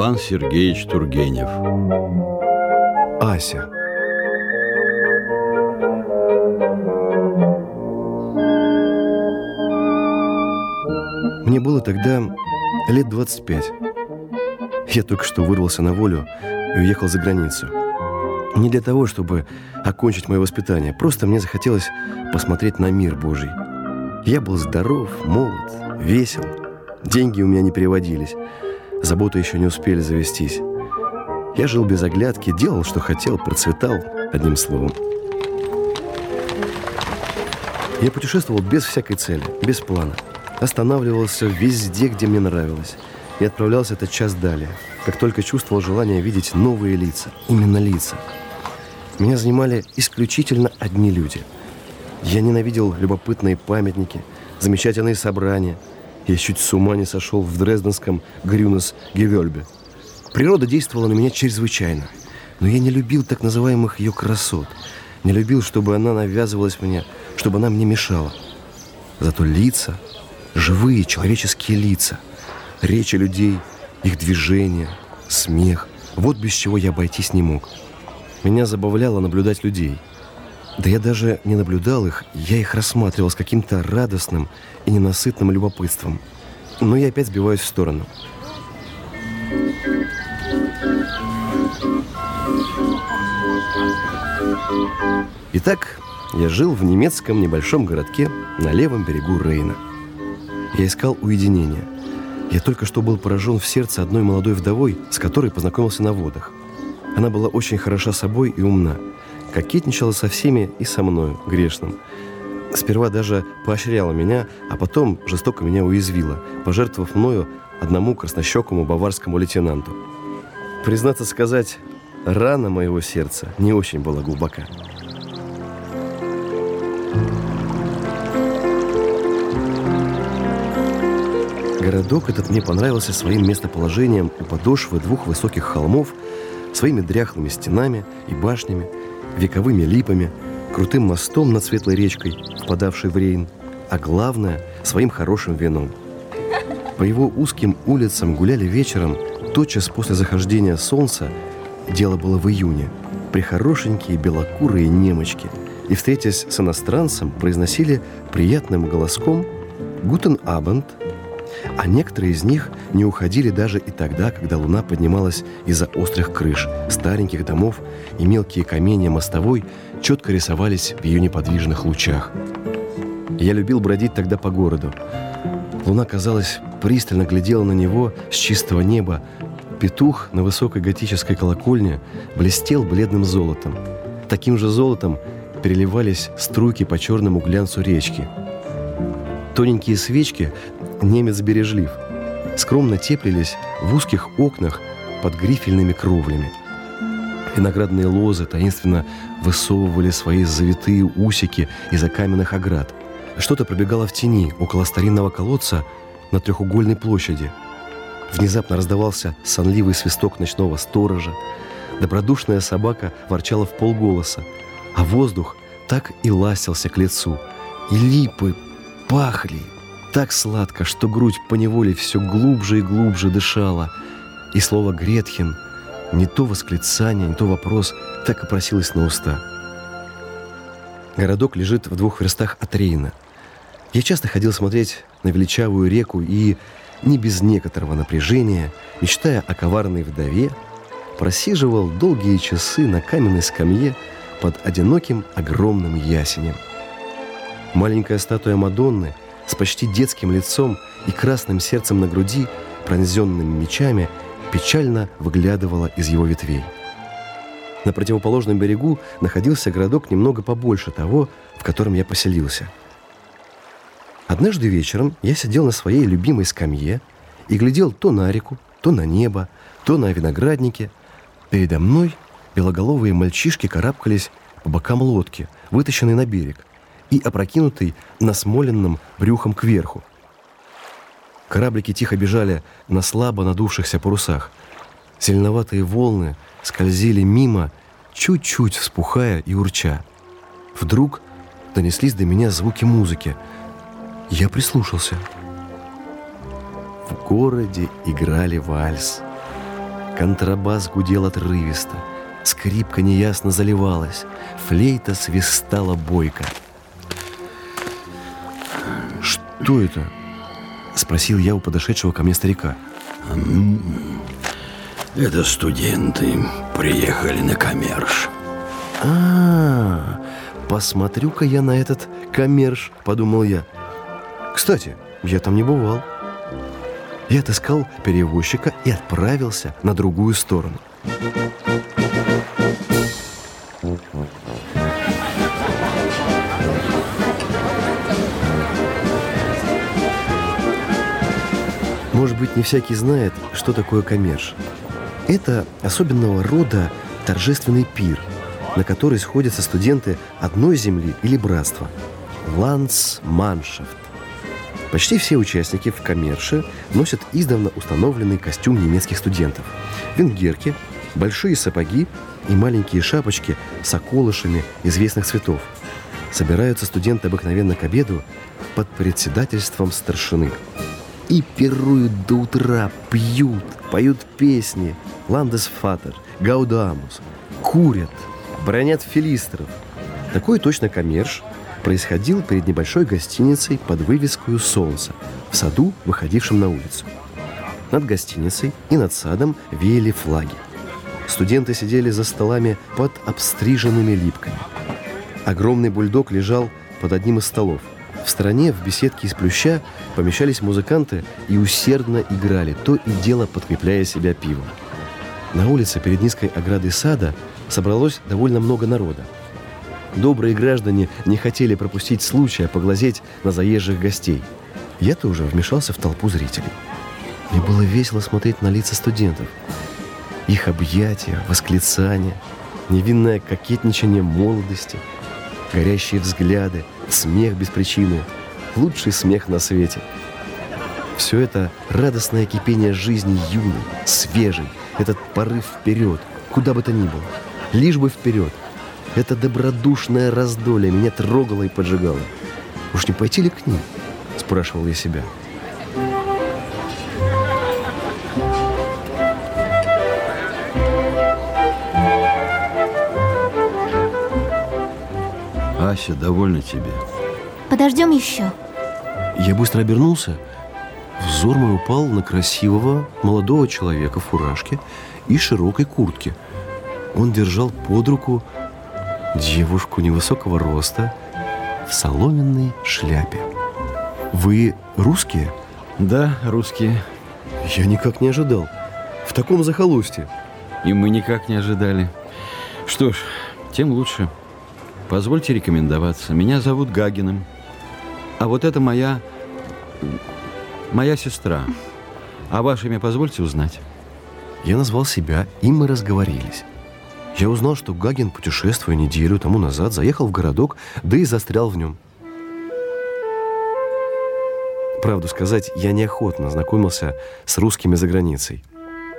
Иван Сергеевич Тургенев Ася Мне было тогда лет 25. Я только что вырвался на волю и уехал за границу. Не для того, чтобы окончить мое воспитание. Просто мне захотелось посмотреть на мир Божий. Я был здоров, молод, весел. Деньги у меня не переводились. Заботы еще не успели завестись. Я жил без оглядки, делал, что хотел, процветал, одним словом. Я путешествовал без всякой цели, без плана – Останавливался везде, где мне нравилось. И отправлялся этот час далее, как только чувствовал желание видеть новые лица. Именно лица. Меня занимали исключительно одни люди. Я ненавидел любопытные памятники, замечательные собрания. Я чуть с ума не сошел в дрезденском Грюнес Гевельбе. Природа действовала на меня чрезвычайно. Но я не любил так называемых ее красот. Не любил, чтобы она навязывалась мне, чтобы она мне мешала. Зато лица живые человеческие лица, речи людей, их движения, смех. Вот без чего я обойтись не мог. Меня забавляло наблюдать людей. Да я даже не наблюдал их, я их рассматривал с каким-то радостным и ненасытным любопытством. Но я опять сбиваюсь в сторону. Итак, я жил в немецком небольшом городке на левом берегу Рейна – я искал уединения. Я только что был поражен в сердце одной молодой вдовой, с которой познакомился на водах. Она была очень хороша собой и умна. Кокетничала со всеми и со мною, грешным. Сперва даже поощряла меня, а потом жестоко меня уязвила, пожертвовав мною одному краснощекому баварскому лейтенанту. Признаться сказать, рана моего сердца не очень была глубока. Городок этот мне понравился своим местоположением у подошвы двух высоких холмов, своими дряхлыми стенами и башнями, вековыми липами, крутым мостом над светлой речкой, впадавшей в Рейн, а главное – своим хорошим вином. По его узким улицам гуляли вечером, тотчас после захождения солнца, дело было в июне, прихорошенькие белокурые немочки, и, встретясь с иностранцем, произносили приятным голоском «Гутен Абенд», а некоторые из них не уходили даже и тогда, когда луна поднималась из-за острых крыш, стареньких домов, и мелкие каменья мостовой четко рисовались в ее неподвижных лучах. Я любил бродить тогда по городу. Луна, казалось, пристально глядела на него с чистого неба. Петух на высокой готической колокольне блестел бледным золотом. Таким же золотом переливались струйки по черному глянцу речки. Тоненькие свечки немец бережлив, скромно теплились в узких окнах под грифельными кровлями. Виноградные лозы таинственно высовывали свои завитые усики из-за каменных оград. Что-то пробегало в тени около старинного колодца на трехугольной площади. Внезапно раздавался сонливый свисток ночного сторожа. Добродушная собака ворчала в полголоса, а воздух так и ластился к лицу. И липы пахли, так сладко, что грудь поневоле все глубже и глубже дышала. И слово «Гретхен» не то восклицание, не то вопрос так и просилось на уста. Городок лежит в двух верстах от Рейна. Я часто ходил смотреть на величавую реку и, не без некоторого напряжения, мечтая о коварной вдове, просиживал долгие часы на каменной скамье под одиноким огромным ясенем. Маленькая статуя Мадонны – с почти детским лицом и красным сердцем на груди, пронзенными мечами, печально выглядывала из его ветвей. На противоположном берегу находился городок немного побольше того, в котором я поселился. Однажды вечером я сидел на своей любимой скамье и глядел то на реку, то на небо, то на виноградники. Передо мной белоголовые мальчишки карабкались по бокам лодки, вытащенной на берег и опрокинутый насмоленным брюхом кверху. Кораблики тихо бежали на слабо надувшихся парусах. Зеленоватые волны скользили мимо, чуть-чуть вспухая и урча. Вдруг донеслись до меня звуки музыки. Я прислушался. В городе играли вальс. Контрабас гудел отрывисто, скрипка неясно заливалась, флейта свистала бойко. «Что это?» — спросил я у подошедшего ко мне старика. Это студенты приехали на коммерш. А, -а, -а посмотрю-ка я на этот коммерш, подумал я. Кстати, я там не бывал. Я отыскал перевозчика и отправился на другую сторону. Может быть, не всякий знает, что такое коммерш. Это особенного рода торжественный пир, на который сходятся студенты одной земли или братства. Ландсманшафт. Почти все участники в коммерше носят издавна установленный костюм немецких студентов. Венгерки, большие сапоги и маленькие шапочки с околышами известных цветов. Собираются студенты обыкновенно к обеду под председательством старшины. И пируют до утра, пьют, поют песни «Ландесфатер», «Гаудамус», курят, бронят филистров. Такой точно коммерш происходил перед небольшой гостиницей под вывеской «Солнце» в саду, выходившем на улицу. Над гостиницей и над садом веяли флаги. Студенты сидели за столами под обстриженными липками. Огромный бульдог лежал под одним из столов. В стороне, в беседке из плюща, помещались музыканты и усердно играли, то и дело подкрепляя себя пивом. На улице перед низкой оградой сада собралось довольно много народа. Добрые граждане не хотели пропустить случая поглазеть на заезжих гостей. Я тоже вмешался в толпу зрителей. Мне было весело смотреть на лица студентов. Их объятия, восклицания, невинное кокетничание молодости, горящие взгляды, смех без причины, лучший смех на свете. Все это радостное кипение жизни юной, свежей, этот порыв вперед, куда бы то ни было, лишь бы вперед – это добродушное раздолье меня трогало и поджигало. Уж не пойти ли к ним? Спрашивал я себя. Ася, довольна тебе? Подождем еще. Я быстро обернулся. Взор мой упал на красивого молодого человека в фуражке и широкой куртке. Он держал под руку девушку невысокого роста в соломенной шляпе. Вы русские? Да, русские. Я никак не ожидал. В таком захолустье. И мы никак не ожидали. Что ж, тем лучше. Позвольте рекомендоваться. Меня зовут Гагиным. А вот это моя... моя сестра. А ваше имя позвольте узнать? Я назвал себя, и мы разговорились. Я узнал, что Гагин, путешествуя неделю тому назад, заехал в городок, да и застрял в нем. Правду сказать, я неохотно знакомился с русскими за границей.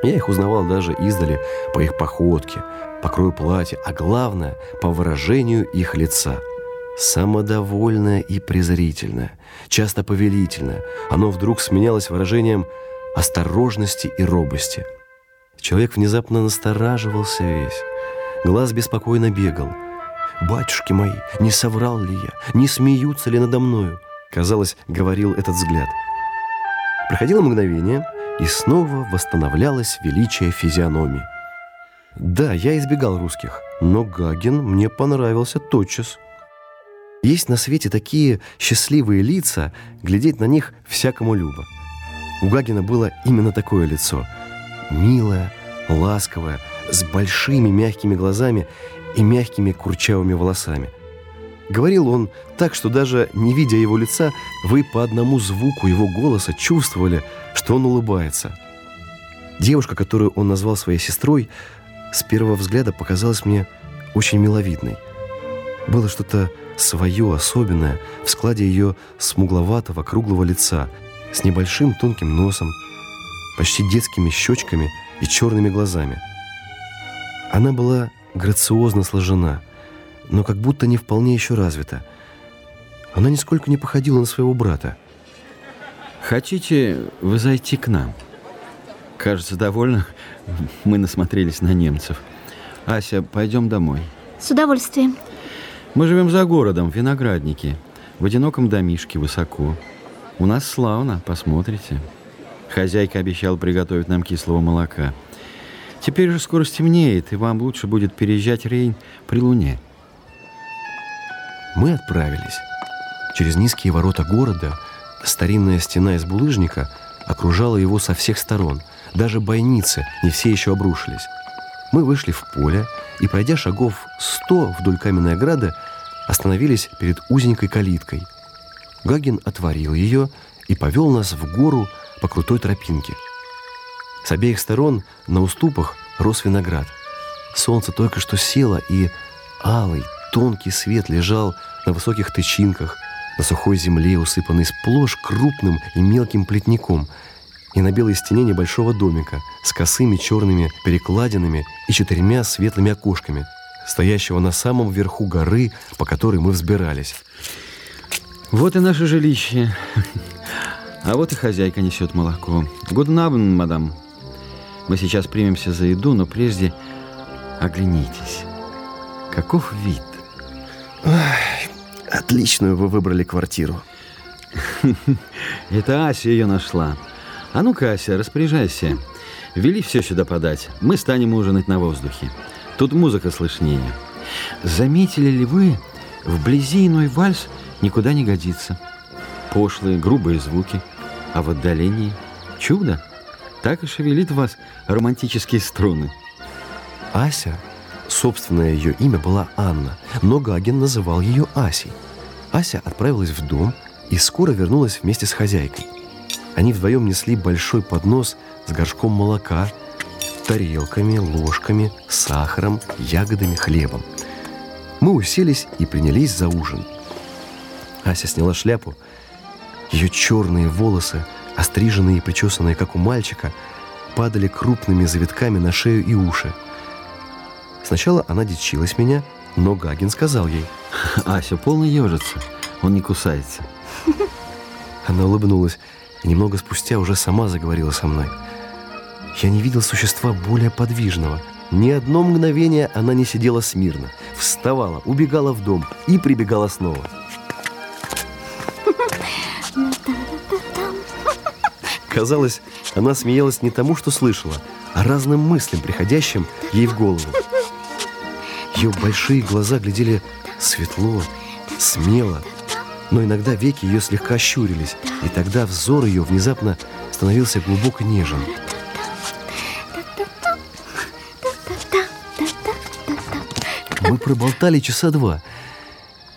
Я их узнавал даже издали по их походке, по крою платья, а главное, по выражению их лица. Самодовольное и презрительное, часто повелительное, оно вдруг сменялось выражением осторожности и робости. Человек внезапно настораживался весь. Глаз беспокойно бегал. «Батюшки мои, не соврал ли я? Не смеются ли надо мною?» Казалось, говорил этот взгляд. Проходило мгновение, и снова восстановлялось величие физиономии. Да, я избегал русских, но Гагин мне понравился тотчас. Есть на свете такие счастливые лица, глядеть на них всякому любо. У Гагина было именно такое лицо. Милое, ласковое, с большими мягкими глазами и мягкими курчавыми волосами. Говорил он так, что даже не видя его лица, вы по одному звуку его голоса чувствовали, что он улыбается. Девушка, которую он назвал своей сестрой, с первого взгляда показалась мне очень миловидной. Было что-то свое, особенное в складе ее смугловатого круглого лица с небольшим тонким носом, почти детскими щечками и черными глазами – она была грациозно сложена, но как будто не вполне еще развита. Она нисколько не походила на своего брата. Хотите вы зайти к нам? Кажется, довольно мы насмотрелись на немцев. Ася, пойдем домой. С удовольствием. Мы живем за городом, в винограднике. В одиноком домишке, высоко. У нас славно, посмотрите. Хозяйка обещала приготовить нам кислого молока. Теперь уже скоро стемнеет, и вам лучше будет переезжать Рейн при луне. Мы отправились. Через низкие ворота города старинная стена из булыжника окружала его со всех сторон. Даже бойницы не все еще обрушились. Мы вышли в поле и, пройдя шагов сто вдоль каменной ограды, остановились перед узенькой калиткой. Гагин отворил ее и повел нас в гору по крутой тропинке. С обеих сторон на уступах рос виноград. Солнце только что село, и алый, тонкий свет лежал на высоких тычинках, на сухой земле, усыпанной сплошь крупным и мелким плетником, и на белой стене небольшого домика с косыми черными перекладинами и четырьмя светлыми окошками, стоящего на самом верху горы, по которой мы взбирались. Вот и наше жилище. А вот и хозяйка несет молоко. Гуднабен, мадам. Мы сейчас примемся за еду, но прежде оглянитесь. Каков вид? Отличную вы выбрали квартиру. Это Ася ее нашла. А ну-ка, Ася, распоряжайся. Вели все сюда подать. Мы станем ужинать на воздухе. Тут музыка слышнее. Заметили ли вы, вблизи иной вальс никуда не годится. Пошлые, грубые звуки, а в отдалении чудо. Так и шевелит вас романтические струны. Ася, собственное ее имя была Анна, но Гагин называл ее Асей. Ася отправилась в дом и скоро вернулась вместе с хозяйкой. Они вдвоем несли большой поднос с горшком молока, тарелками, ложками, сахаром, ягодами, хлебом. Мы уселись и принялись за ужин. Ася сняла шляпу. Ее черные волосы, остриженные и причесанные, как у мальчика, падали крупными завитками на шею и уши. Сначала она дичилась меня, но Гагин сказал ей. Ася полно ежится, он не кусается. Она улыбнулась и немного спустя уже сама заговорила со мной. Я не видел существа более подвижного. Ни одно мгновение она не сидела смирно. Вставала, убегала в дом и прибегала снова. Казалось, она смеялась не тому, что слышала, а разным мыслям, приходящим ей в голову. Ее большие глаза глядели светло, смело, но иногда веки ее слегка щурились, и тогда взор ее внезапно становился глубоко нежен. Мы проболтали часа два.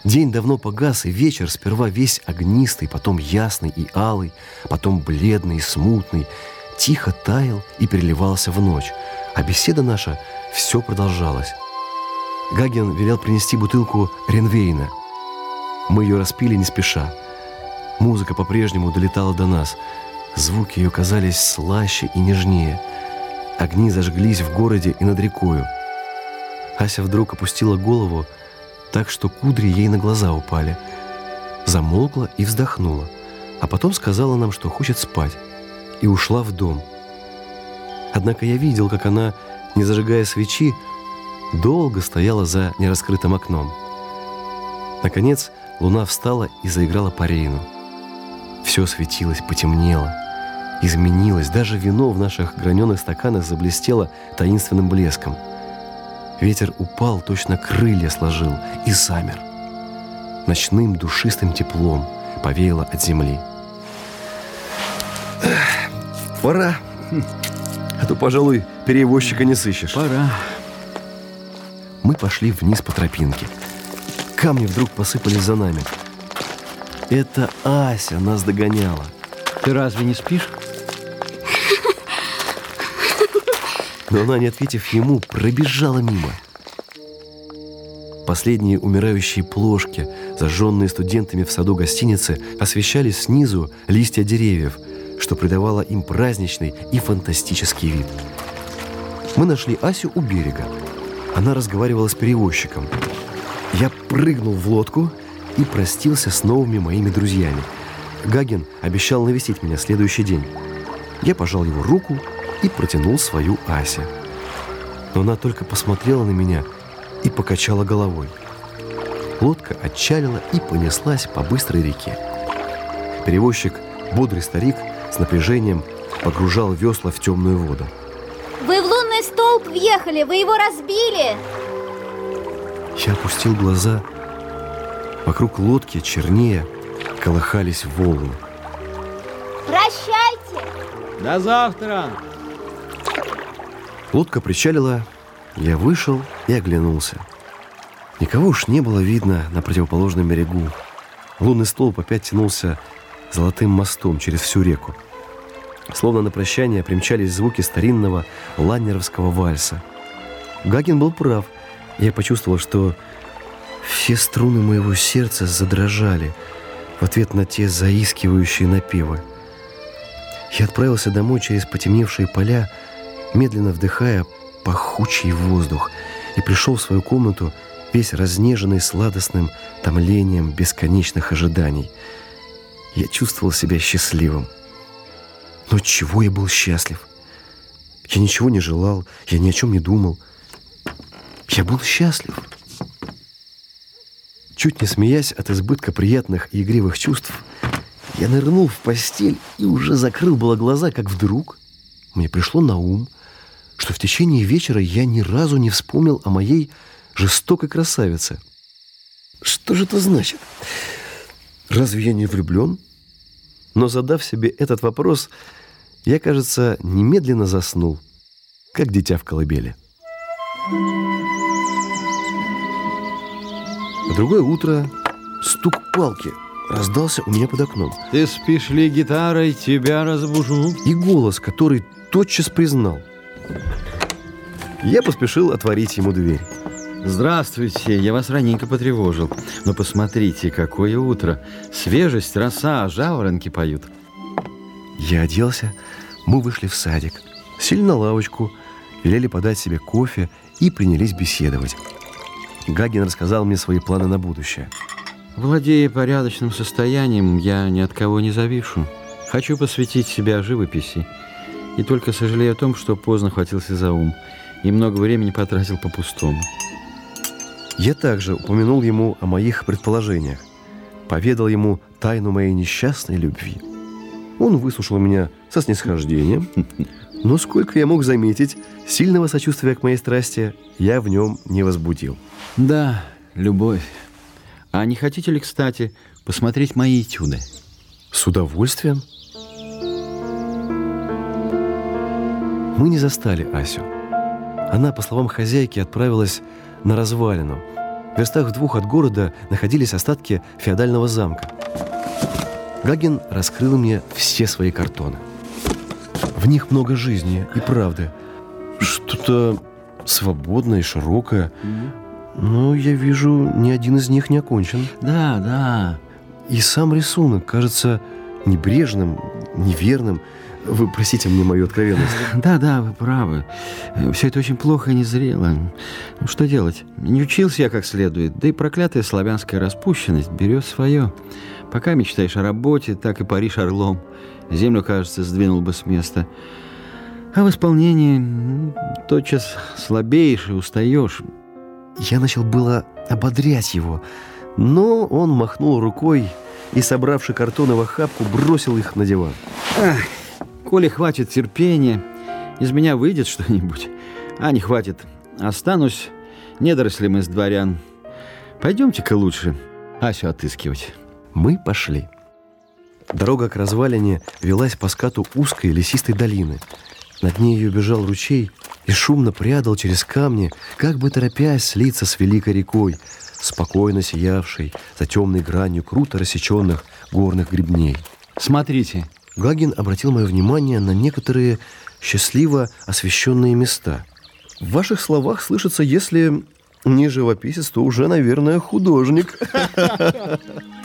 День давно погас, и вечер сперва весь огнистый, потом ясный и алый, потом бледный и смутный, тихо таял и переливался в ночь, а беседа наша все продолжалась. Гаген велел принести бутылку Ренвейна. Мы ее распили не спеша. Музыка по-прежнему долетала до нас. Звуки ее казались слаще и нежнее. Огни зажглись в городе и над рекою. Ася вдруг опустила голову, так что кудри ей на глаза упали. Замолкла и вздохнула, а потом сказала нам, что хочет спать, и ушла в дом. Однако я видел, как она, не зажигая свечи, долго стояла за нераскрытым окном. Наконец, луна встала и заиграла по рейну. Все светилось, потемнело, изменилось, даже вино в наших граненых стаканах заблестело таинственным блеском. Ветер упал, точно крылья сложил, и замер. Ночным душистым теплом повеяло от земли. Пора. А то, пожалуй, перевозчика не сыщешь. Пора. Мы пошли вниз по тропинке. Камни вдруг посыпались за нами. Это Ася нас догоняла. Ты разве не спишь? Но она, не ответив ему, пробежала мимо. Последние умирающие плошки, зажженные студентами в саду гостиницы, освещали снизу листья деревьев, что придавало им праздничный и фантастический вид. Мы нашли Асю у берега. Она разговаривала с перевозчиком. Я прыгнул в лодку и простился с новыми моими друзьями. Гагин обещал навестить меня следующий день. Я пожал его руку и протянул свою Асе. Но она только посмотрела на меня и покачала головой. Лодка отчалила и понеслась по быстрой реке. Перевозчик, бодрый старик, с напряжением погружал весла в темную воду. Столб въехали, вы его разбили Я опустил глаза. Вокруг лодки, чернее, колыхались волны. Прощайте До завтра! Лодка причалила, я вышел и оглянулся. Никого уж не было видно на противоположном берегу. Лунный столб опять тянулся золотым мостом через всю реку. Словно на прощание примчались звуки старинного ланнеровского вальса. Гагин был прав. Я почувствовал, что все струны моего сердца задрожали в ответ на те заискивающие напевы. Я отправился домой через потемневшие поля, медленно вдыхая пахучий воздух, и пришел в свою комнату весь разнеженный сладостным томлением бесконечных ожиданий. Я чувствовал себя счастливым. Но чего я был счастлив? Я ничего не желал, я ни о чем не думал. Я был счастлив. Чуть не смеясь от избытка приятных и игривых чувств, я нырнул в постель и уже закрыл было глаза, как вдруг мне пришло на ум, что в течение вечера я ни разу не вспомнил о моей жестокой красавице. Что же это значит? Разве я не влюблен? Но задав себе этот вопрос, я, кажется, немедленно заснул, как дитя в колыбели. На другое утро стук палки раздался у меня под окном. Ты спишь ли гитарой, тебя разбужу. И голос, который тотчас признал. Я поспешил отворить ему дверь. Здравствуйте, я вас раненько потревожил. Но посмотрите, какое утро. Свежесть, роса, жаворонки поют. Я оделся, мы вышли в садик, сели на лавочку, велели подать себе кофе и принялись беседовать. Гагин рассказал мне свои планы на будущее. Владея порядочным состоянием, я ни от кого не завишу. Хочу посвятить себя живописи. И только сожалею о том, что поздно хватился за ум и много времени потратил по-пустому. Я также упомянул ему о моих предположениях, поведал ему тайну моей несчастной любви. Он выслушал меня со снисхождением, но, сколько я мог заметить, сильного сочувствия к моей страсти я в нем не возбудил. Да, любовь. А не хотите ли, кстати, посмотреть мои этюды? С удовольствием. Мы не застали Асю. Она, по словам хозяйки, отправилась на развалину. В верстах в двух от города находились остатки феодального замка. Гагин раскрыл мне все свои картоны. В них много жизни и правды. Что-то свободное и широкое. Но я вижу, ни один из них не окончен. Да, да. И сам рисунок кажется небрежным, неверным. Вы простите мне мою откровенность. Да, да, вы правы. Все это очень плохо и незрело. Ну, что делать? Не учился я как следует, да и проклятая славянская распущенность берет свое. Пока мечтаешь о работе, так и паришь орлом. Землю, кажется, сдвинул бы с места. А в исполнении тотчас слабеешь и устаешь. Я начал было ободрять его, но он махнул рукой и, собравши картоны в охапку, бросил их на диван. Ах, коли хватит терпения, из меня выйдет что-нибудь. А не хватит, останусь недорослем из дворян. Пойдемте-ка лучше Асю отыскивать. Мы пошли. Дорога к развалине велась по скату узкой лесистой долины. Над ней ее бежал ручей и шумно прядал через камни, как бы торопясь слиться с великой рекой, спокойно сиявшей за темной гранью круто рассеченных горных гребней. Смотрите, Гагин обратил мое внимание на некоторые счастливо освещенные места. В ваших словах слышится, если не живописец, то уже, наверное, художник.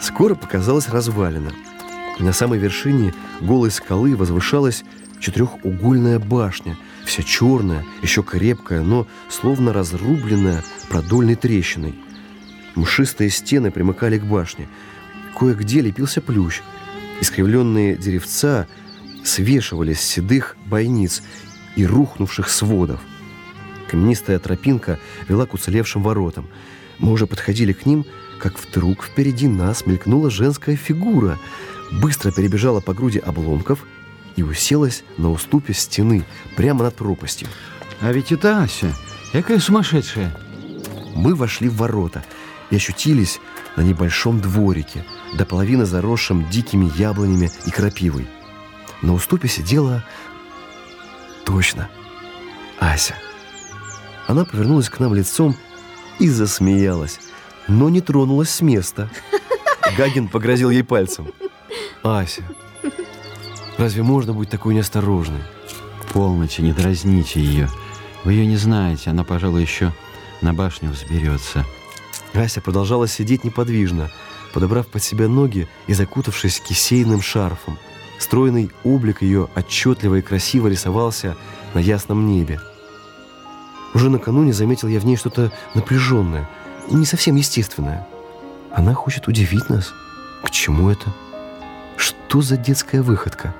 Скоро показалась развалина. На самой вершине голой скалы возвышалась четырехугольная башня, вся черная, еще крепкая, но словно разрубленная продольной трещиной. Мшистые стены примыкали к башне. Кое-где лепился плющ. Искривленные деревца свешивались с седых бойниц и рухнувших сводов. Каменистая тропинка вела к уцелевшим воротам. Мы уже подходили к ним, как вдруг впереди нас мелькнула женская фигура, быстро перебежала по груди обломков и уселась на уступе стены прямо над пропастью. А ведь это Ася, какая сумасшедшая. Мы вошли в ворота и ощутились на небольшом дворике, до половины заросшим дикими яблонями и крапивой. На уступе сидела... Точно, Ася. Она повернулась к нам лицом и засмеялась, но не тронулась с места. Гагин погрозил ей пальцем. «Ася, разве можно быть такой неосторожной?» Полночи, не дразните ее. Вы ее не знаете, она, пожалуй, еще на башню взберется. Ася продолжала сидеть неподвижно, подобрав под себя ноги и закутавшись кисейным шарфом. Стройный облик ее отчетливо и красиво рисовался на ясном небе. Уже накануне заметил я в ней что-то напряженное не совсем естественное. Она хочет удивить нас. К чему это? Что за детская выходка?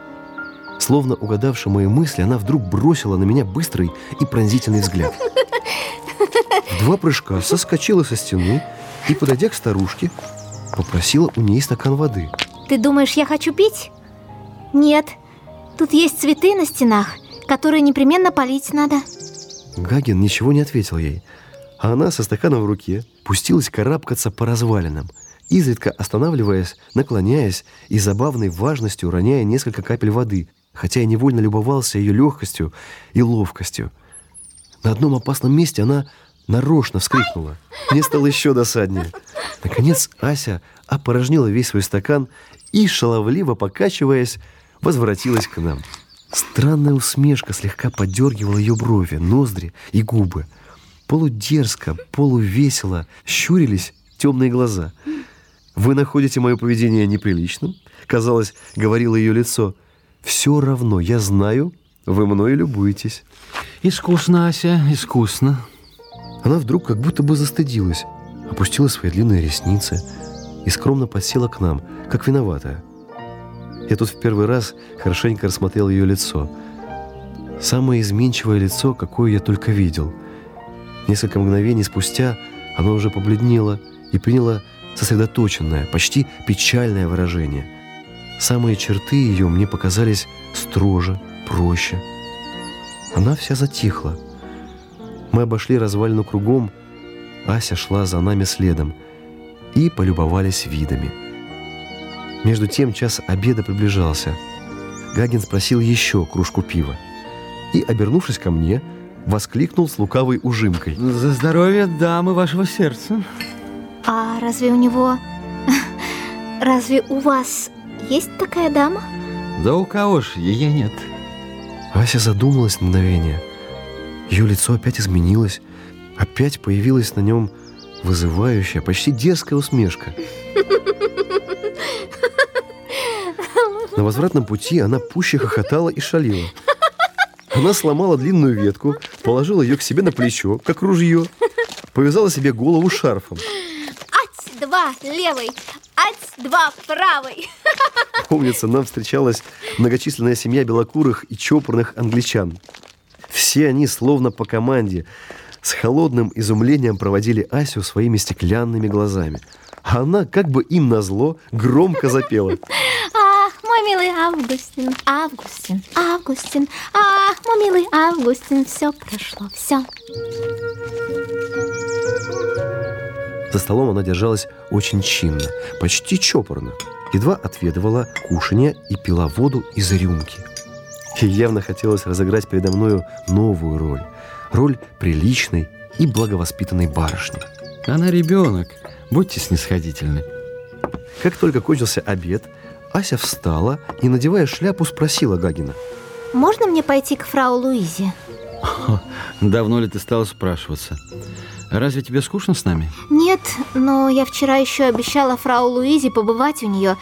Словно угадавши мои мысли, она вдруг бросила на меня быстрый и пронзительный взгляд. В два прыжка соскочила со стены и, подойдя к старушке, попросила у ней стакан воды. Ты думаешь, я хочу пить? Нет. Тут есть цветы на стенах, которые непременно полить надо. Гагин ничего не ответил ей, а она со стаканом в руке пустилась карабкаться по развалинам, изредка останавливаясь, наклоняясь и забавной важностью роняя несколько капель воды, хотя я невольно любовался ее легкостью и ловкостью. На одном опасном месте она нарочно вскрикнула. Мне стало еще досаднее. Наконец Ася опорожнила весь свой стакан и, шаловливо покачиваясь, возвратилась к нам. Странная усмешка слегка подергивала ее брови, ноздри и губы. Полудерзко, полувесело щурились темные глаза. «Вы находите мое поведение неприличным?» Казалось, говорило ее лицо. «Все равно, я знаю, вы мною любуетесь». Искусно, Ася, искусно. Она вдруг как будто бы застыдилась, опустила свои длинные ресницы и скромно подсела к нам, как виноватая. Я тут в первый раз хорошенько рассмотрел ее лицо. Самое изменчивое лицо, какое я только видел. Несколько мгновений спустя оно уже побледнело и приняло сосредоточенное, почти печальное выражение. Самые черты ее мне показались строже, проще. Она вся затихла. Мы обошли развалину кругом, Ася шла за нами следом и полюбовались видами. Между тем час обеда приближался. Гагин спросил еще кружку пива. И, обернувшись ко мне, воскликнул с лукавой ужимкой. За здоровье дамы вашего сердца. А разве у него... Разве у вас есть такая дама? Да у кого ж ее нет? Ася задумалась на мгновение. Ее лицо опять изменилось. Опять появилась на нем вызывающая, почти дерзкая усмешка. На возвратном пути она пуще хохотала и шалила. Она сломала длинную ветку, положила ее к себе на плечо, как ружье, повязала себе голову шарфом. Ать-два левой, ать-два правой. Помнится, нам встречалась многочисленная семья белокурых и чопорных англичан. Все они, словно по команде, с холодным изумлением проводили Асю своими стеклянными глазами. А она, как бы им назло, громко запела. Мой милый Августин, Августин, Августин, ах, мой милый Августин, все прошло, все. За столом она держалась очень чинно, почти чопорно. Едва отведывала кушанье и пила воду из рюмки. Ей явно хотелось разыграть передо мною новую роль. Роль приличной и благовоспитанной барышни. Она ребенок. Будьте снисходительны. Как только кончился обед, Ася встала и, надевая шляпу, спросила Гагина. Можно мне пойти к фрау Луизе? Давно ли ты стала спрашиваться? Разве тебе скучно с нами? Нет, но я вчера еще обещала фрау Луизе побывать у нее.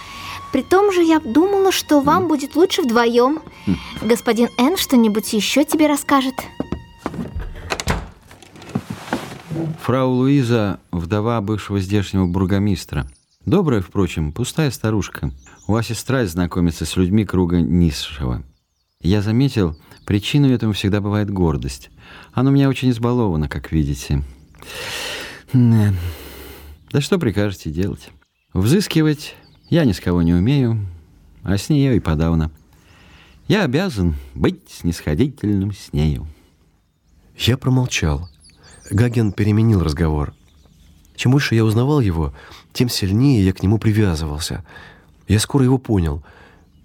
При том же я думала, что вам будет лучше вдвоем. Господин Н что-нибудь еще тебе расскажет. Фрау Луиза – вдова бывшего здешнего бургомистра. Добрая, впрочем, пустая старушка. У Аси страсть знакомиться с людьми круга низшего. Я заметил, причиной этому всегда бывает гордость. Она у меня очень избалована, как видите. Да что прикажете делать? Взыскивать я ни с кого не умею, а с нее и подавно. Я обязан быть снисходительным с нею. Я промолчал. Гаген переменил разговор. Чем больше я узнавал его, тем сильнее я к нему привязывался. Я скоро его понял.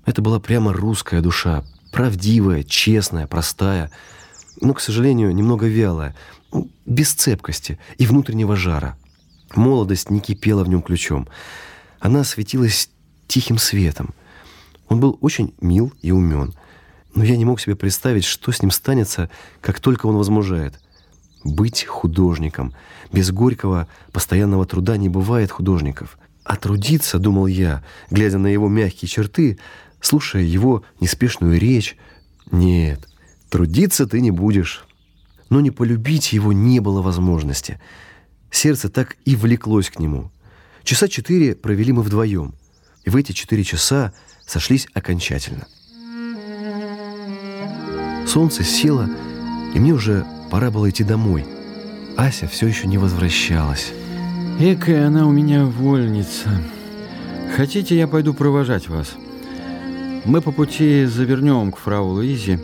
Это была прямо русская душа, правдивая, честная, простая, но, к сожалению, немного вялая, ну, без цепкости и внутреннего жара. Молодость не кипела в нем ключом. Она светилась тихим светом. Он был очень мил и умен. Но я не мог себе представить, что с ним станется, как только он возмужает. Быть художником. Без горького, постоянного труда не бывает художников. А трудиться, думал я, глядя на его мягкие черты, слушая его неспешную речь, нет, трудиться ты не будешь. Но не полюбить его не было возможности. Сердце так и влеклось к нему. Часа четыре провели мы вдвоем. И в эти четыре часа сошлись окончательно. Солнце село, и мне уже пора было идти домой. Ася все еще не возвращалась. Экая она у меня вольница. Хотите, я пойду провожать вас? Мы по пути завернем к фрау Луизе.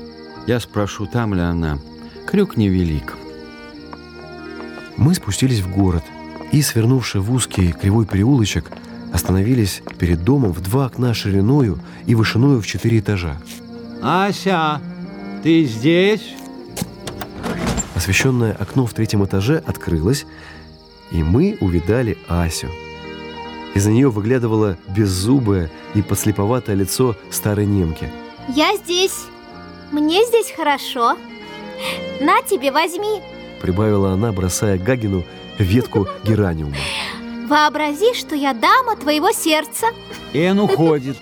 Я спрошу, там ли она. Крюк невелик. Мы спустились в город и, свернувши в узкий кривой переулочек, остановились перед домом в два окна шириною и вышиною в четыре этажа. «Ася, ты здесь?» Освещенное окно в третьем этаже открылось, и мы увидали Асю. Из-за нее выглядывало беззубое и подслеповатое лицо старой немки. Я здесь. Мне здесь хорошо. На тебе, возьми. Прибавила она, бросая Гагину ветку гераниума. Вообрази, что я дама твоего сердца. И он уходит.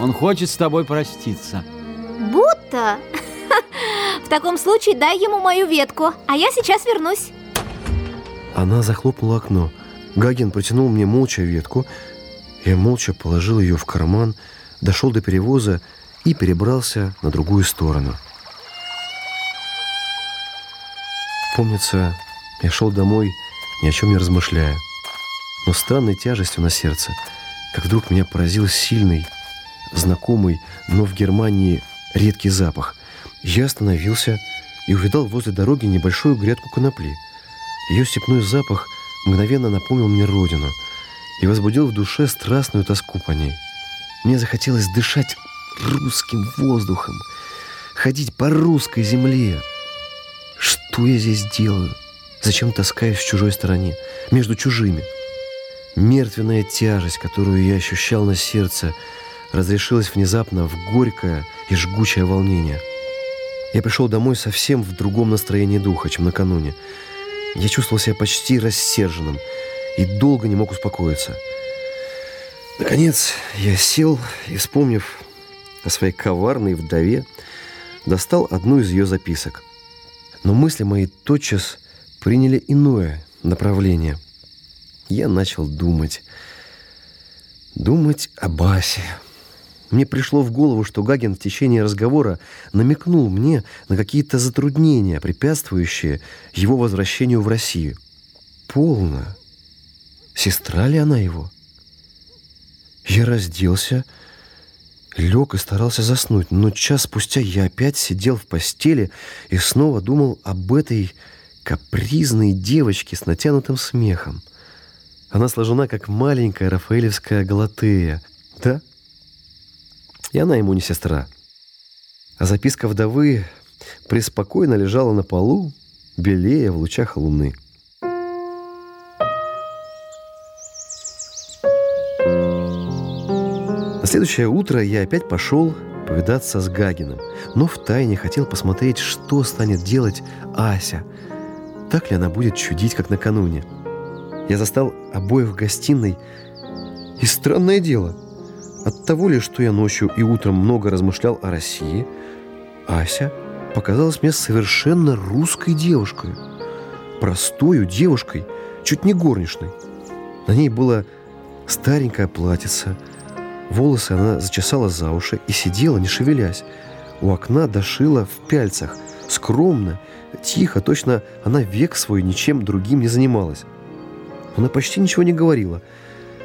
Он хочет с тобой проститься. Будто? В таком случае дай ему мою ветку, а я сейчас вернусь. Она захлопнула окно. Гагин протянул мне молча ветку. Я молча положил ее в карман, дошел до перевоза и перебрался на другую сторону. Помнится, я шел домой, ни о чем не размышляя, но странной тяжестью на сердце, как вдруг меня поразил сильный, знакомый, но в Германии редкий запах. Я остановился и увидал возле дороги небольшую грядку конопли. Ее степной запах мгновенно напомнил мне родину и возбудил в душе страстную тоску по ней. Мне захотелось дышать русским воздухом, ходить по русской земле. Что я здесь делаю? Зачем таскаюсь в чужой стороне, между чужими? Мертвенная тяжесть, которую я ощущал на сердце, разрешилась внезапно в горькое и жгучее волнение. Я пришел домой совсем в другом настроении духа, чем накануне. Я чувствовал себя почти рассерженным и долго не мог успокоиться. Наконец я сел и, вспомнив о своей коварной вдове, достал одну из ее записок. Но мысли мои тотчас приняли иное направление. Я начал думать. Думать об Асе. Мне пришло в голову, что Гагин в течение разговора намекнул мне на какие-то затруднения, препятствующие его возвращению в Россию. Полно. Сестра ли она его? Я разделся, лег и старался заснуть, но час спустя я опять сидел в постели и снова думал об этой капризной девочке с натянутым смехом. Она сложена, как маленькая рафаэлевская галатея. Да? И она ему не сестра. А записка вдовы преспокойно лежала на полу, белее в лучах луны. На следующее утро я опять пошел повидаться с Гагиным, но втайне хотел посмотреть, что станет делать Ася. Так ли она будет чудить, как накануне? Я застал обоих в гостиной, и странное дело, от того ли, что я ночью и утром много размышлял о России, Ася показалась мне совершенно русской девушкой, простою девушкой, чуть не горничной. На ней было Старенькая платьице, волосы она зачесала за уши и сидела, не шевелясь. У окна дошила в пяльцах, скромно, тихо, точно она век свой ничем другим не занималась. Она почти ничего не говорила,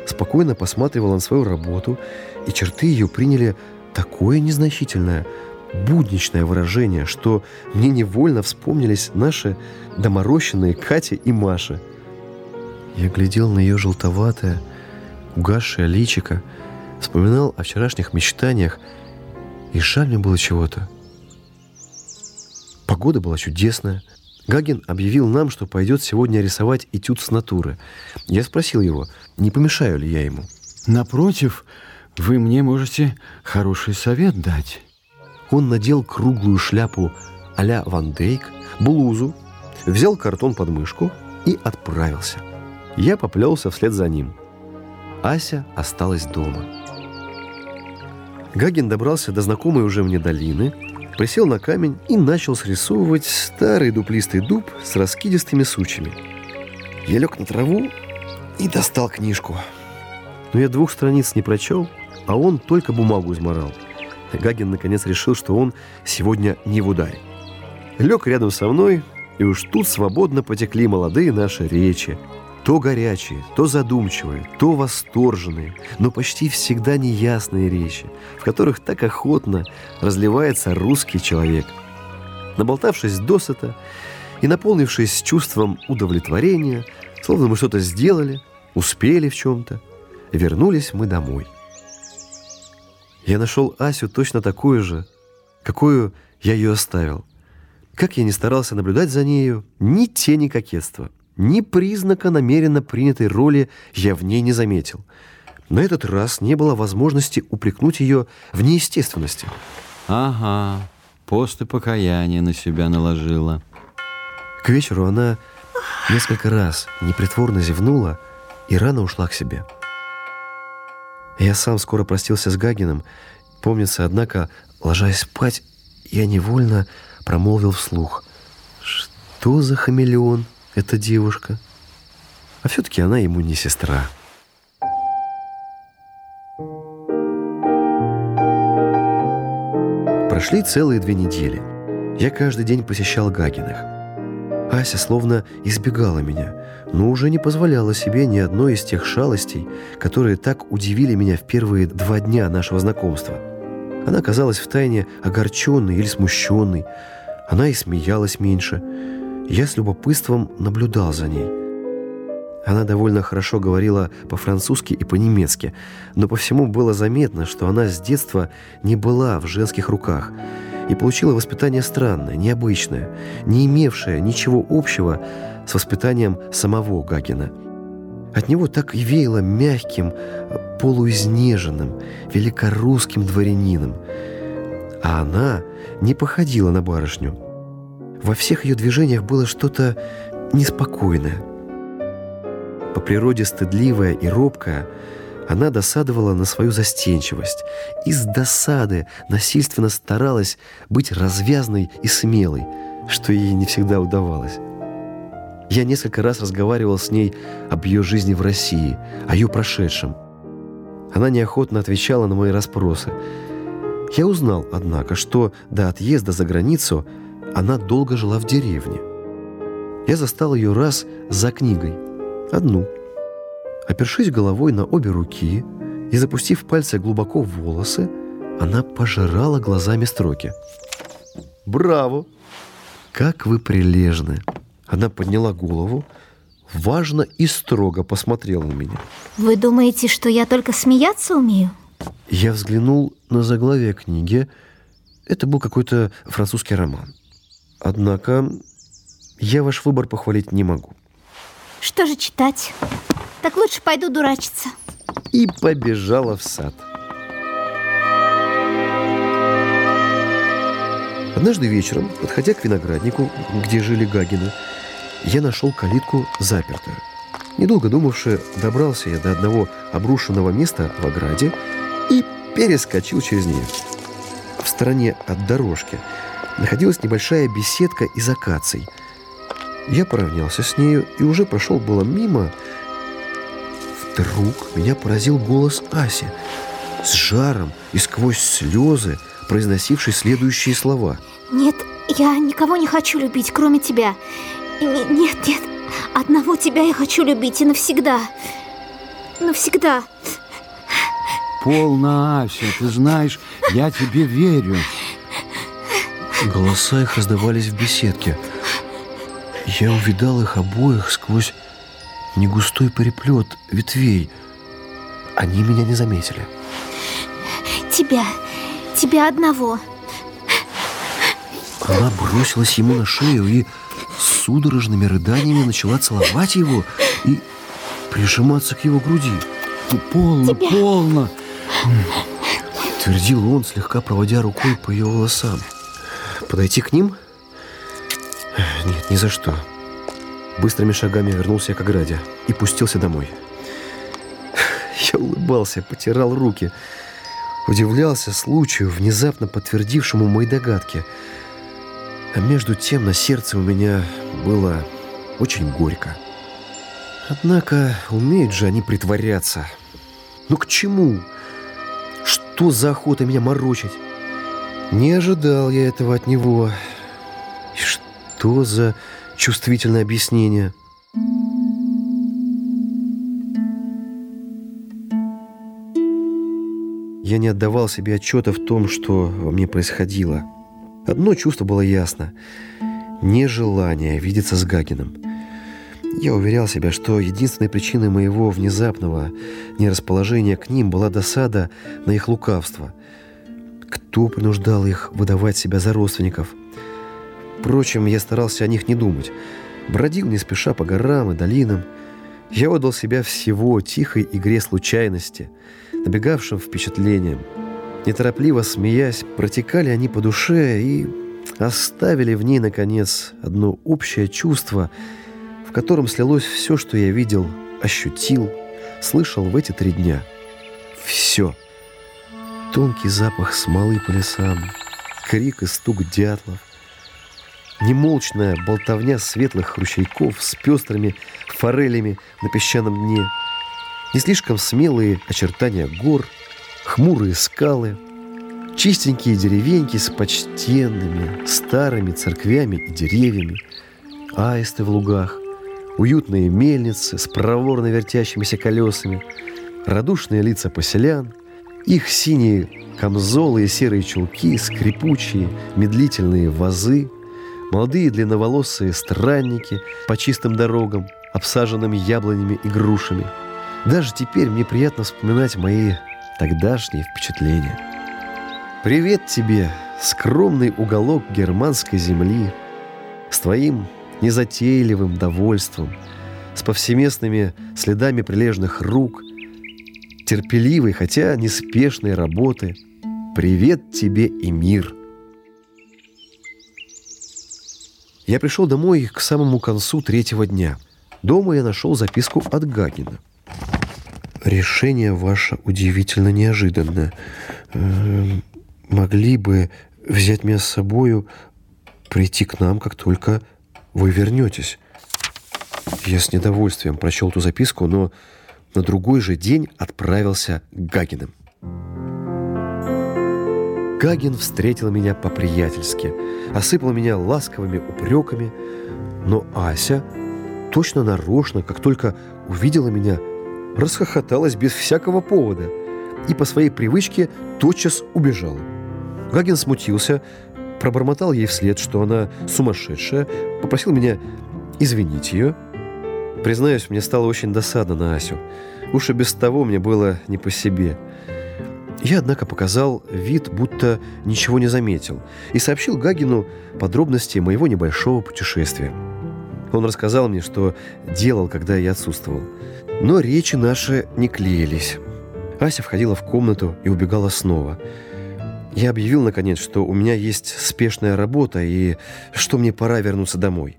спокойно посматривала на свою работу, и черты ее приняли такое незначительное, будничное выражение, что мне невольно вспомнились наши доморощенные Катя и Маша. Я глядел на ее желтоватое, угасшее личико, вспоминал о вчерашних мечтаниях, и жаль мне было чего-то. Погода была чудесная. Гагин объявил нам, что пойдет сегодня рисовать этюд с натуры. Я спросил его, не помешаю ли я ему. Напротив, вы мне можете хороший совет дать. Он надел круглую шляпу а-ля Ван Дейк, блузу, взял картон под мышку и отправился. Я поплелся вслед за ним. Ася осталась дома. Гагин добрался до знакомой уже мне долины, присел на камень и начал срисовывать старый дуплистый дуб с раскидистыми сучьями. Я лег на траву и достал книжку. Но я двух страниц не прочел, а он только бумагу изморал. Гагин наконец решил, что он сегодня не в ударе. Лег рядом со мной, и уж тут свободно потекли молодые наши речи, то горячие, то задумчивые, то восторженные, но почти всегда неясные речи, в которых так охотно разливается русский человек. Наболтавшись досыта и наполнившись чувством удовлетворения, словно мы что-то сделали, успели в чем-то, вернулись мы домой. Я нашел Асю точно такую же, какую я ее оставил. Как я не старался наблюдать за нею, ни тени кокетства – ни признака намеренно принятой роли я в ней не заметил. На этот раз не было возможности упрекнуть ее в неестественности. Ага, посты покаяния на себя наложила. К вечеру она несколько раз непритворно зевнула и рано ушла к себе. Я сам скоро простился с Гагином. Помнится, однако, ложась спать, я невольно промолвил вслух. «Что за хамелеон?» Эта девушка. А все-таки она ему не сестра. Прошли целые две недели. Я каждый день посещал Гагиных. Ася словно избегала меня, но уже не позволяла себе ни одной из тех шалостей, которые так удивили меня в первые два дня нашего знакомства. Она казалась втайне огорченной или смущенной. Она и смеялась меньше – я с любопытством наблюдал за ней. Она довольно хорошо говорила по-французски и по-немецки, но по всему было заметно, что она с детства не была в женских руках и получила воспитание странное, необычное, не имевшее ничего общего с воспитанием самого Гагина. От него так и веяло мягким, полуизнеженным, великорусским дворянином. А она не походила на барышню – во всех ее движениях было что-то неспокойное. По природе стыдливая и робкая, она досадовала на свою застенчивость. Из досады насильственно старалась быть развязной и смелой, что ей не всегда удавалось. Я несколько раз разговаривал с ней об ее жизни в России, о ее прошедшем. Она неохотно отвечала на мои расспросы. Я узнал, однако, что до отъезда за границу – она долго жила в деревне. Я застал ее раз за книгой. Одну. Опершись головой на обе руки и запустив пальцы глубоко в волосы, она пожирала глазами строки. «Браво! Как вы прилежны!» Она подняла голову, важно и строго посмотрела на меня. «Вы думаете, что я только смеяться умею?» Я взглянул на заглавие книги. Это был какой-то французский роман. Однако я ваш выбор похвалить не могу. Что же читать? Так лучше пойду дурачиться. И побежала в сад. Однажды вечером, подходя к винограднику, где жили Гагины, я нашел калитку запертую. Недолго думавши, добрался я до одного обрушенного места в ограде и перескочил через нее. В стороне от дорожки – находилась небольшая беседка из акаций. Я поравнялся с нею и уже прошел было мимо. Вдруг меня поразил голос Аси с жаром и сквозь слезы, произносивший следующие слова. Нет, я никого не хочу любить, кроме тебя. Н- нет, нет, одного тебя я хочу любить и навсегда. Навсегда. Полно, Ася, ты знаешь, я тебе верю. Голоса их раздавались в беседке. Я увидал их обоих сквозь негустой переплет ветвей. Они меня не заметили. Тебя, тебя одного. Она бросилась ему на шею и с судорожными рыданиями начала целовать его и прижиматься к его груди. Полно, полно. Твердил он, слегка проводя рукой по ее волосам. Подойти к ним? Нет, ни за что. Быстрыми шагами вернулся я к ограде и пустился домой. Я улыбался, потирал руки, удивлялся случаю, внезапно подтвердившему мои догадки. А между тем на сердце у меня было очень горько. Однако умеют же они притворяться. Ну к чему? Что за охота меня морочить? Не ожидал я этого от него. И что за чувствительное объяснение? Я не отдавал себе отчета в том, что во мне происходило. Одно чувство было ясно. Нежелание видеться с Гагином. Я уверял себя, что единственной причиной моего внезапного нерасположения к ним была досада на их лукавство. Кто принуждал их выдавать себя за родственников? Впрочем, я старался о них не думать. Бродил не спеша по горам и долинам. Я отдал себя всего тихой игре случайности, набегавшим впечатлениям. Неторопливо смеясь, протекали они по душе и оставили в ней, наконец, одно общее чувство, в котором слилось все, что я видел, ощутил, слышал в эти три дня. Все. Тонкий запах смолы по лесам, крик и стук дятлов, немолчная болтовня светлых ручейков с пестрыми форелями на песчаном дне, не слишком смелые очертания гор, хмурые скалы, чистенькие деревеньки с почтенными старыми церквями и деревьями, аисты в лугах, уютные мельницы с проворно вертящимися колесами, радушные лица поселян, их синие камзолы и серые чулки, скрипучие, медлительные вазы, молодые длинноволосые странники по чистым дорогам, обсаженным яблонями и грушами. Даже теперь мне приятно вспоминать мои тогдашние впечатления. Привет тебе, скромный уголок германской земли, с твоим незатейливым довольством, с повсеместными следами прилежных рук, терпеливой, хотя неспешной работы. Привет тебе и мир! Я пришел домой к самому концу третьего дня. Дома я нашел записку от Гагина. Решение ваше удивительно неожиданное. Э, могли бы взять меня с собою, прийти к нам, как только вы вернетесь. Я с недовольствием прочел ту записку, но на другой же день отправился к Гагиным. Гагин встретил меня по-приятельски, осыпал меня ласковыми упреками, но Ася точно нарочно, как только увидела меня, расхохоталась без всякого повода и по своей привычке тотчас убежала. Гагин смутился, пробормотал ей вслед, что она сумасшедшая, попросил меня извинить ее. Признаюсь, мне стало очень досадно на Асю. Уж и без того мне было не по себе. Я, однако, показал вид, будто ничего не заметил, и сообщил Гагину подробности моего небольшого путешествия. Он рассказал мне, что делал, когда я отсутствовал. Но речи наши не клеились. Ася входила в комнату и убегала снова. Я объявил, наконец, что у меня есть спешная работа и что мне пора вернуться домой.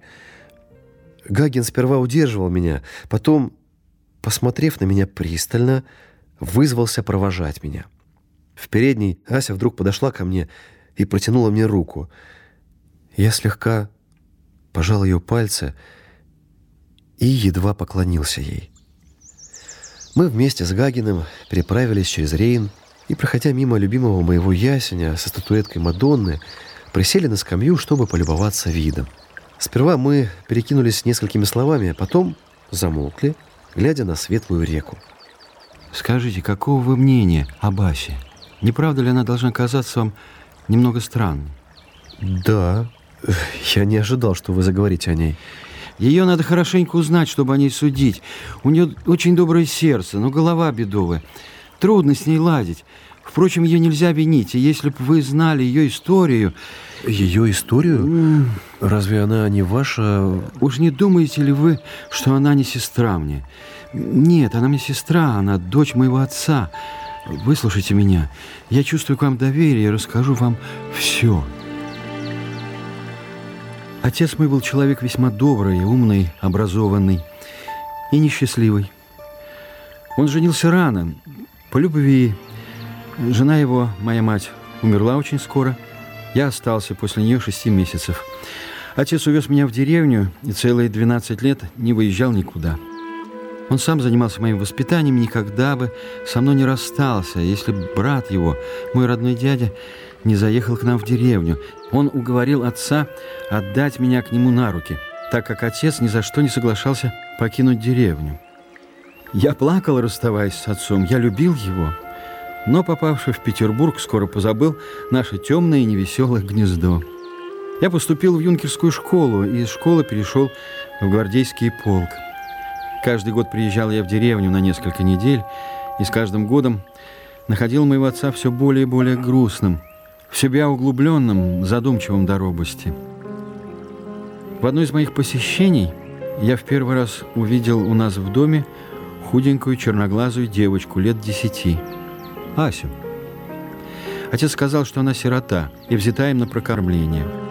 Гагин сперва удерживал меня, потом, посмотрев на меня пристально, вызвался провожать меня. В передней Ася вдруг подошла ко мне и протянула мне руку. Я слегка пожал ее пальцы и едва поклонился ей. Мы вместе с Гагиным переправились через Рейн и, проходя мимо любимого моего ясеня со статуэткой Мадонны, присели на скамью, чтобы полюбоваться видом. Сперва мы перекинулись несколькими словами, а потом замолкли, глядя на светлую реку. Скажите, какого вы мнения об Асе? Не правда ли она должна казаться вам немного странной? Да, я не ожидал, что вы заговорите о ней. Ее надо хорошенько узнать, чтобы о ней судить. У нее очень доброе сердце, но голова бедовая. Трудно с ней ладить. Впрочем, ее нельзя винить. И если бы вы знали ее историю... Ее историю? Разве она не ваша... Уж не думаете ли вы, что она не сестра мне? Нет, она мне сестра, она дочь моего отца. Выслушайте меня. Я чувствую к вам доверие и расскажу вам все. Отец мой был человек весьма добрый, умный, образованный и несчастливый. Он женился рано, по любви. Жена его, моя мать, умерла очень скоро. Я остался после нее шести месяцев. Отец увез меня в деревню и целые 12 лет не выезжал никуда. Он сам занимался моим воспитанием никогда бы со мной не расстался, если бы брат его, мой родной дядя, не заехал к нам в деревню. Он уговорил отца отдать меня к нему на руки, так как отец ни за что не соглашался покинуть деревню. Я плакал, расставаясь с отцом, я любил его, но, попавший в Петербург, скоро позабыл наше темное и невеселое гнездо. Я поступил в юнкерскую школу и из школы перешел в гвардейский полк. Каждый год приезжал я в деревню на несколько недель, и с каждым годом находил моего отца все более и более грустным, в себя углубленным, задумчивым до робости. В одно из моих посещений я в первый раз увидел у нас в доме худенькую черноглазую девочку лет десяти, Асю. Отец сказал, что она сирота и взята им на прокормление –